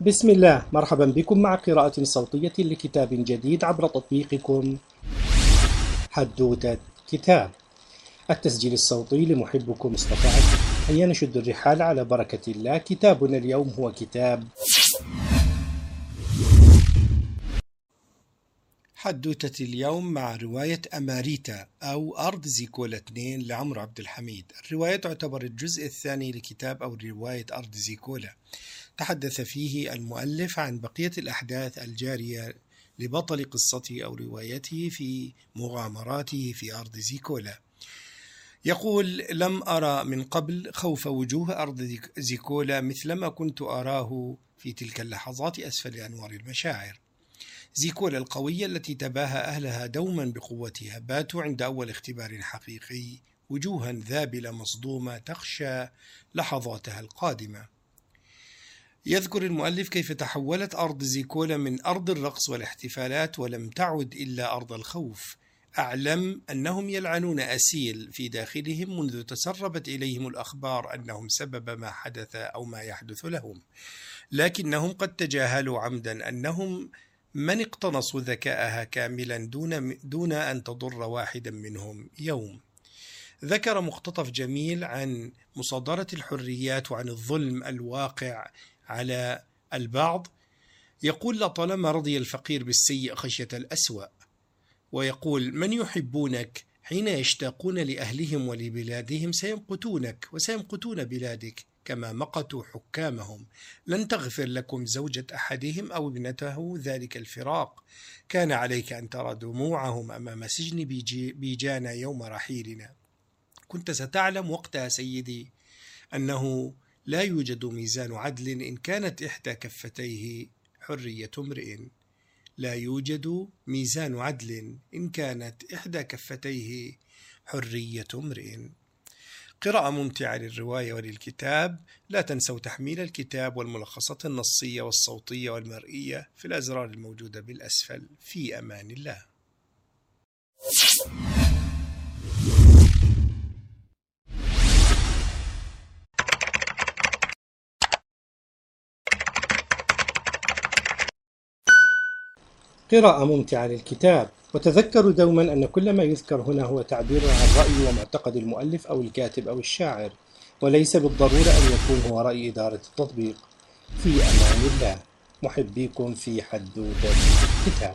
بسم الله مرحبا بكم مع قراءة صوتية لكتاب جديد عبر تطبيقكم حدوتة كتاب. التسجيل الصوتي لمحبكم عبد هيا نشد الرحال على بركة الله. كتابنا اليوم هو كتاب حدوتة اليوم مع رواية أماريتا أو أرض زيكولا 2 لعمرو عبد الحميد. الرواية تعتبر الجزء الثاني لكتاب أو رواية أرض زيكولا. تحدث فيه المؤلف عن بقية الأحداث الجارية لبطل قصته أو روايته في مغامراته في أرض زيكولا. يقول لم أرى من قبل خوف وجوه أرض زيكولا مثلما كنت أراه في تلك اللحظات أسفل أنوار المشاعر. زيكولا القوية التي تباهى أهلها دوما بقوتها باتوا عند أول اختبار حقيقي وجوها ذابلة مصدومة تخشى لحظاتها القادمة. يذكر المؤلف كيف تحولت أرض زيكولا من أرض الرقص والاحتفالات ولم تعد إلا أرض الخوف أعلم أنهم يلعنون أسيل في داخلهم منذ تسربت إليهم الأخبار أنهم سبب ما حدث أو ما يحدث لهم لكنهم قد تجاهلوا عمدا أنهم من اقتنصوا ذكاءها كاملا دون دون أن تضر واحدا منهم يوم. ذكر مقتطف جميل عن مصادرة الحريات وعن الظلم الواقع على البعض يقول لطالما رضي الفقير بالسيء خشية الأسوأ. ويقول من يحبونك حين يشتاقون لأهلهم ولبلادهم سيمقتونك وسيمقتون بلادك كما مقتوا حكامهم. لن تغفر لكم زوجة أحدهم أو ابنته ذلك الفراق. كان عليك أن ترى دموعهم أمام سجن بيجانا يوم رحيلنا. كنت ستعلم وقتها سيدي أنه لا يوجد ميزان عدل إن كانت إحدى كفتيه حرية امرئ. لا يوجد ميزان عدل إن كانت إحدى كفتيه حرية امرئ. قراءة ممتعة للرواية وللكتاب. لا تنسوا تحميل الكتاب والملخصات النصية والصوتية والمرئية في الأزرار الموجودة بالأسفل. في أمان الله. قراءة ممتعة للكتاب. وتذكروا دوما أن كل ما يذكر هنا هو تعبير عن رأي ومعتقد المؤلف أو الكاتب أو الشاعر وليس بالضرورة أن يكون هو رأي إدارة التطبيق. في أمان الله. محبيكم في حدوتة كتاب